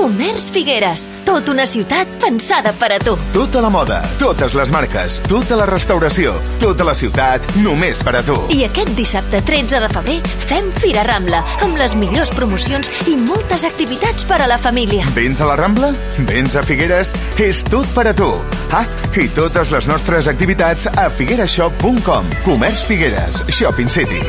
Comerç Figueres, tot una ciutat pensada per a tu. Tota la moda, totes les marques, tota la restauració, tota la ciutat només per a tu. I aquest dissabte 13 de febrer fem Fira Rambla, amb les millors promocions i moltes activitats per a la família. Vens a la Rambla? Vens a Figueres? És tot per a tu. Ah, i totes les nostres activitats a figuerashop.com. Comerç Figueres, Shopping City.